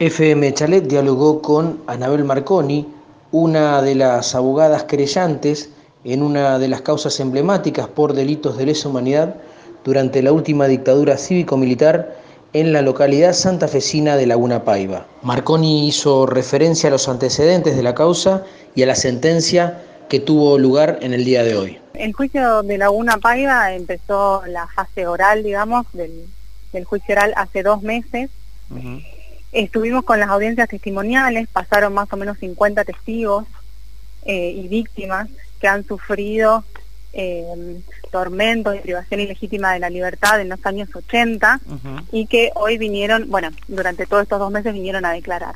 FM Chalet dialogó con Anabel Marconi, una de las abogadas creyentes en una de las causas emblemáticas por delitos de lesa humanidad durante la última dictadura cívico-militar en la localidad santafesina de Laguna Paiva. Marconi hizo referencia a los antecedentes de la causa y a la sentencia que tuvo lugar en el día de hoy. El juicio de Laguna Paiva empezó la fase oral, digamos, del, juicio oral hace dos meses. Estuvimos con las audiencias testimoniales, pasaron más o menos 50 testigos eh, y víctimas que han sufrido eh, tormentos y privación ilegítima de la libertad en los años 80 y que hoy vinieron, bueno, durante todos estos dos meses vinieron a declarar.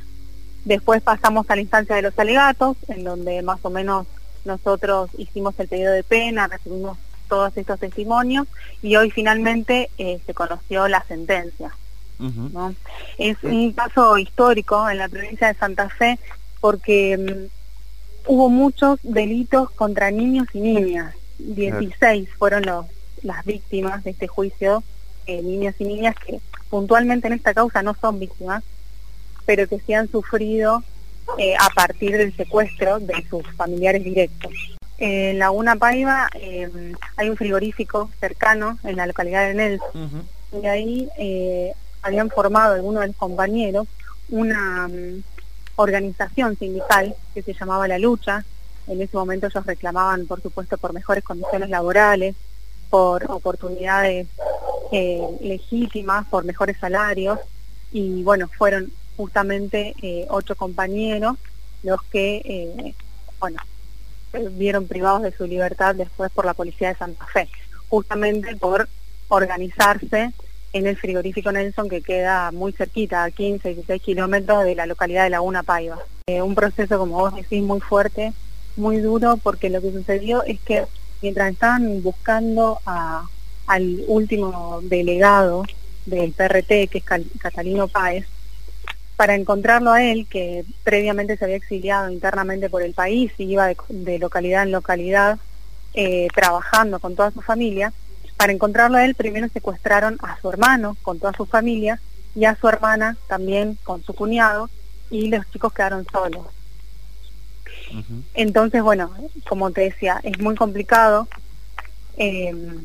Después pasamos a la instancia de los alegatos, en donde más o menos nosotros hicimos el pedido de pena, recibimos todos estos testimonios y hoy finalmente eh, se conoció la sentencia. Es un paso histórico en la provincia de Santa Fe porque mm, hubo muchos delitos contra niños y niñas. 16 fueron los, las víctimas de este juicio, eh, niños y niñas que puntualmente en esta causa no son víctimas, pero que sí han sufrido eh, a partir del secuestro de sus familiares directos. En Laguna Paiva eh, hay un frigorífico cercano en la localidad de Nelson. Y ahí habían formado algunos de los compañeros una mm, organización sindical que se llamaba La Lucha. En ese momento ellos reclamaban, por supuesto, por mejores condiciones laborales, por oportunidades eh, legítimas, por mejores salarios. Y bueno, fueron justamente eh, ocho compañeros los que, eh, bueno, vieron privados de su libertad después por la policía de Santa Fe, justamente por organizarse en el frigorífico Nelson que queda muy cerquita, a 15, 16 kilómetros de la localidad de Laguna Paiva. Eh, un proceso, como vos decís, muy fuerte, muy duro, porque lo que sucedió es que mientras estaban buscando al último delegado del PRT, que es Catalino Páez, para encontrarlo a él, que previamente se había exiliado internamente por el país y iba de, localidad en localidad eh, trabajando con toda su familia, para encontrarlo a él, primero secuestraron a su hermano con toda su familia y a su hermana también con su cuñado y los chicos quedaron solos. Entonces, bueno, como te decía, es muy complicado em,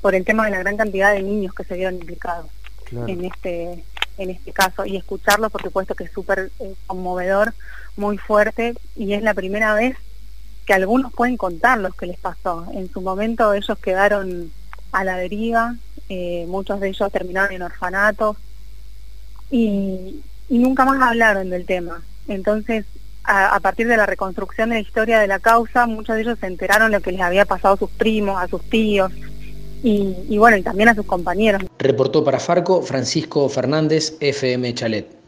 por el tema de la gran cantidad de niños que se vieron implicados en este en este caso y escucharlo por supuesto que es súper eh, conmovedor, muy fuerte y es la primera vez que algunos pueden contar lo que les pasó. En su momento ellos quedaron a la deriva, eh, muchos de ellos terminaron en orfanatos y, nunca más hablaron del tema. Entonces, a, partir de la reconstrucción de la historia de la causa, muchos de ellos se enteraron lo que les había pasado a sus primos, a sus tíos y, y bueno, y también a sus compañeros. Reportó para Farco Francisco Fernández, FM Chalet.